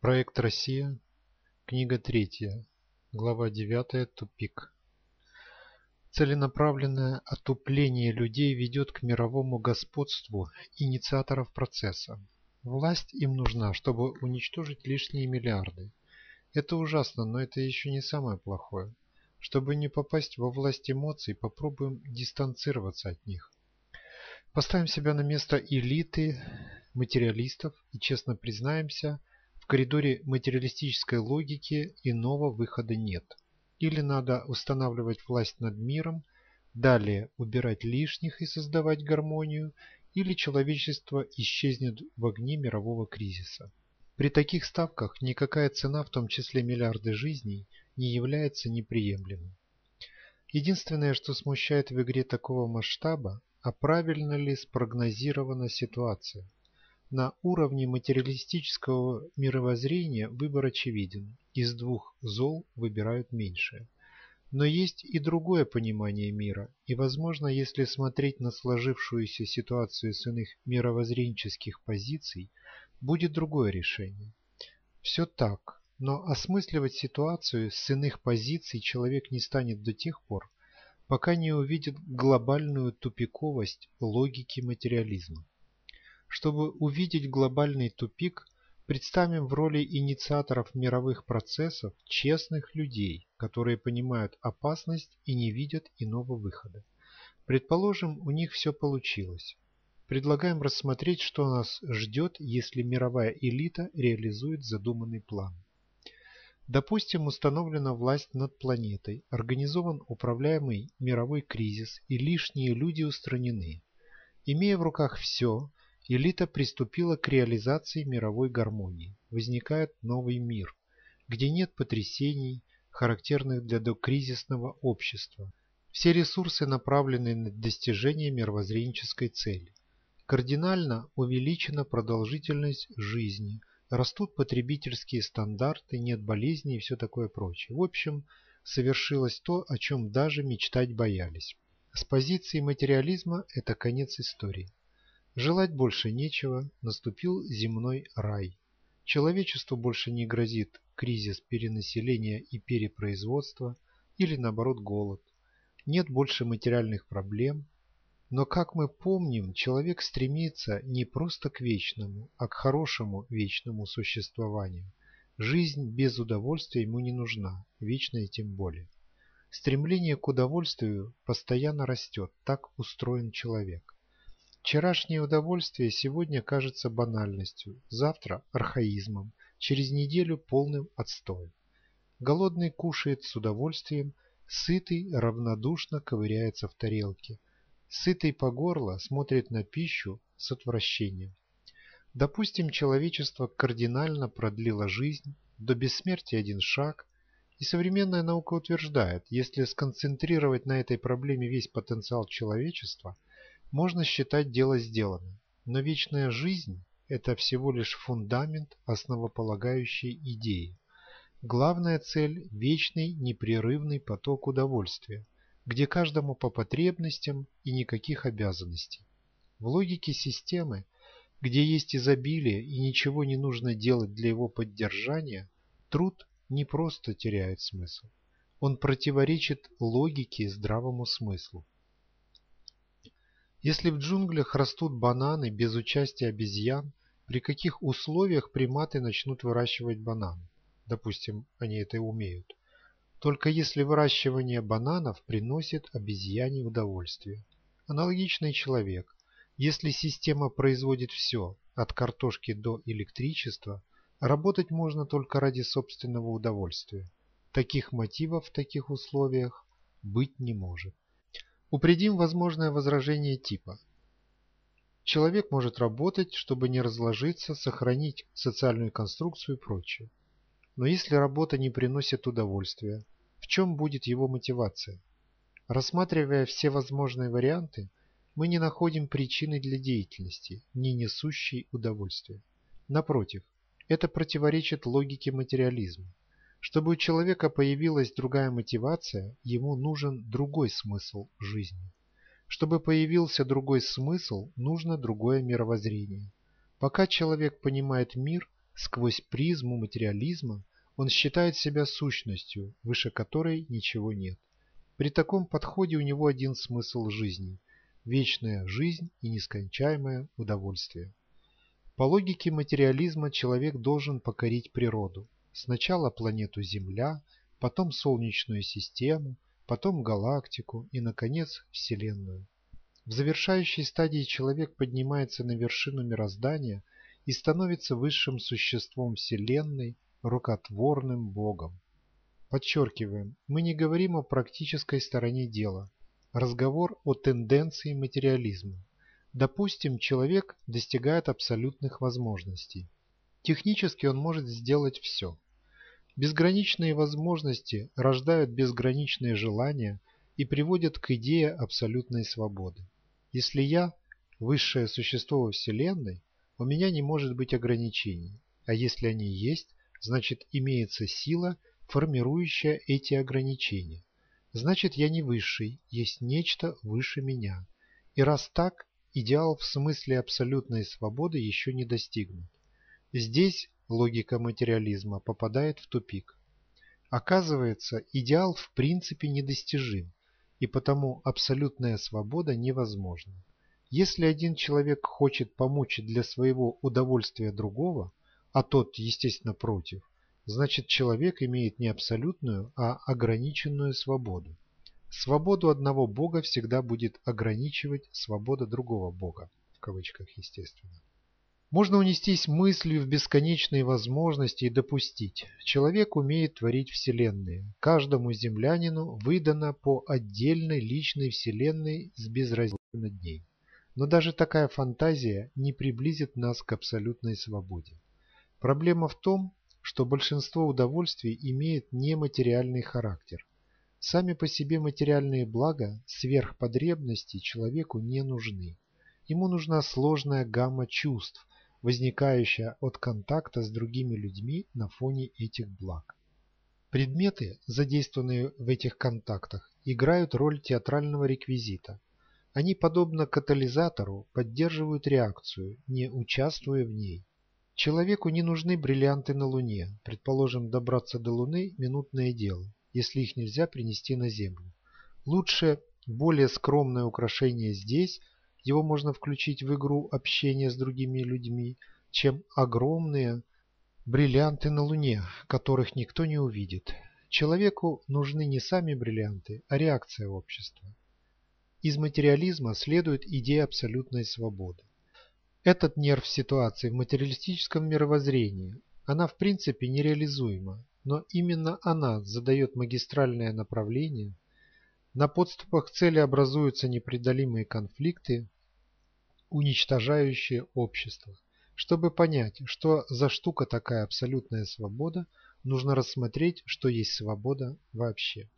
Проект «Россия», книга третья, глава 9, тупик. Целенаправленное отупление людей ведет к мировому господству инициаторов процесса. Власть им нужна, чтобы уничтожить лишние миллиарды. Это ужасно, но это еще не самое плохое. Чтобы не попасть во власть эмоций, попробуем дистанцироваться от них. Поставим себя на место элиты, материалистов и честно признаемся – коридоре материалистической логики иного выхода нет. Или надо устанавливать власть над миром, далее убирать лишних и создавать гармонию, или человечество исчезнет в огне мирового кризиса. При таких ставках никакая цена, в том числе миллиарды жизней, не является неприемлемой. Единственное, что смущает в игре такого масштаба, а правильно ли спрогнозирована ситуация – на уровне материалистического мировоззрения выбор очевиден. Из двух зол выбирают меньшее. Но есть и другое понимание мира, и, возможно, если смотреть на сложившуюся ситуацию с иных мировоззренческих позиций, будет другое решение. Все так, но осмысливать ситуацию с иных позиций человек не станет до тех пор, пока не увидит глобальную тупиковость логики материализма. Чтобы увидеть глобальный тупик, представим в роли инициаторов мировых процессов честных людей, которые понимают опасность и не видят иного выхода. Предположим, у них все получилось. Предлагаем рассмотреть, что нас ждет, если мировая элита реализует задуманный план. Допустим, установлена власть над планетой, организован управляемый мировой кризис и лишние люди устранены. Имея в руках все, элита приступила к реализации мировой гармонии. Возникает новый мир, где нет потрясений, характерных для докризисного общества. Все ресурсы направлены на достижение мировоззренческой цели. Кардинально увеличена продолжительность жизни, растут потребительские стандарты, нет болезней и все такое прочее. В общем, совершилось то, о чем даже мечтать боялись. С позиции материализма это конец истории. Желать больше нечего, наступил земной рай. Человечеству больше не грозит кризис перенаселения и перепроизводства или наоборот голод. Нет больше материальных проблем. Но, как мы помним, человек стремится не просто к вечному, а к хорошему вечному существованию. Жизнь без удовольствия ему не нужна, вечная тем более. Стремление к удовольствию постоянно растет, так устроен человек. Вчерашнее удовольствие сегодня кажется банальностью, завтра – архаизмом, через неделю – полным отстоем. Голодный кушает с удовольствием, сытый равнодушно ковыряется в тарелке. Сытый по горло смотрит на пищу с отвращением. Допустим, человечество кардинально продлило жизнь, до бессмертия один шаг, и современная наука утверждает, если сконцентрировать на этой проблеме весь потенциал человечества – можно считать дело сделанным. Но вечная жизнь – это всего лишь фундамент основополагающей идеи. Главная цель – вечный непрерывный поток удовольствия, где каждому по потребностям и никаких обязанностей. В логике системы, где есть изобилие и ничего не нужно делать для его поддержания, труд не просто теряет смысл. Он противоречит логике и здравому смыслу. Если в джунглях растут бананы без участия обезьян, при каких условиях приматы начнут выращивать бананы? Допустим, они это умеют. Только если выращивание бананов приносит обезьяне удовольствие. Аналогичный человек. Если система производит все, от картошки до электричества, работать можно только ради собственного удовольствия. Таких мотивов в таких условиях быть не может. Упредим возможное возражение типа. Человек может работать, чтобы не разложиться, сохранить социальную конструкцию и прочее. Но если работа не приносит удовольствия, в чем будет его мотивация? Рассматривая все возможные варианты, мы не находим причины для деятельности, не несущей удовольствия. Напротив, это противоречит логике материализма. Чтобы у человека появилась другая мотивация, ему нужен другой смысл жизни. Чтобы появился другой смысл, нужно другое мировоззрение. Пока человек понимает мир, сквозь призму материализма, он считает себя сущностью, выше которой ничего нет. При таком подходе у него один смысл жизни – вечная жизнь и нескончаемое удовольствие. По логике материализма человек должен покорить природу. Сначала планету Земля, потом Солнечную систему, потом галактику и, наконец, Вселенную. В завершающей стадии человек поднимается на вершину мироздания и становится высшим существом Вселенной, рукотворным Богом. Подчеркиваем, мы не говорим о практической стороне дела. Разговор о тенденции материализма. Допустим, человек достигает абсолютных возможностей. Технически он может сделать все. Безграничные возможности рождают безграничные желания и приводят к идее абсолютной свободы. Если я – высшее существо во Вселенной, у меня не может быть ограничений, а если они есть, значит имеется сила, формирующая эти ограничения. Значит я не высший, есть нечто выше меня. И раз так, идеал в смысле абсолютной свободы еще не достигнут. Здесь логика материализма попадает в тупик. Оказывается, идеал в принципе недостижим, и потому абсолютная свобода невозможна. Если один человек хочет помучить для своего удовольствия другого, а тот, естественно, против, значит человек имеет не абсолютную, а ограниченную свободу. Свободу одного Бога всегда будет ограничивать свобода другого Бога, в кавычках естественно. Можно унестись мыслью в бесконечные возможности и допустить. Человек умеет творить вселенные. Каждому землянину выдано по отдельной личной вселенной с безразличием над ней. Но даже такая фантазия не приблизит нас к абсолютной свободе. Проблема в том, что большинство удовольствий имеет нематериальный характер. Сами по себе материальные блага сверх потребностей человеку не нужны. Ему нужна сложная гамма чувств, возникающая от контакта с другими людьми на фоне этих благ. Предметы, задействованные в этих контактах, играют роль театрального реквизита. Они, подобно катализатору, поддерживают реакцию, не участвуя в ней. Человеку не нужны бриллианты на Луне. Предположим, добраться до Луны – минутное дело если их нельзя принести на землю. Лучше более скромное украшение здесь, его можно включить в игру общения с другими людьми, чем огромные бриллианты на Луне, которых никто не увидит. Человеку нужны не сами бриллианты, а реакция общества. Из материализма следует идея абсолютной свободы. Этот нерв ситуации в материалистическом мировоззрении, она в принципе нереализуема, но именно она задает магистральное направление, на подступах к цели образуются непреодолимые конфликты, уничтожающие общество. Чтобы понять, что за штука такая абсолютная свобода, нужно рассмотреть, что есть свобода вообще.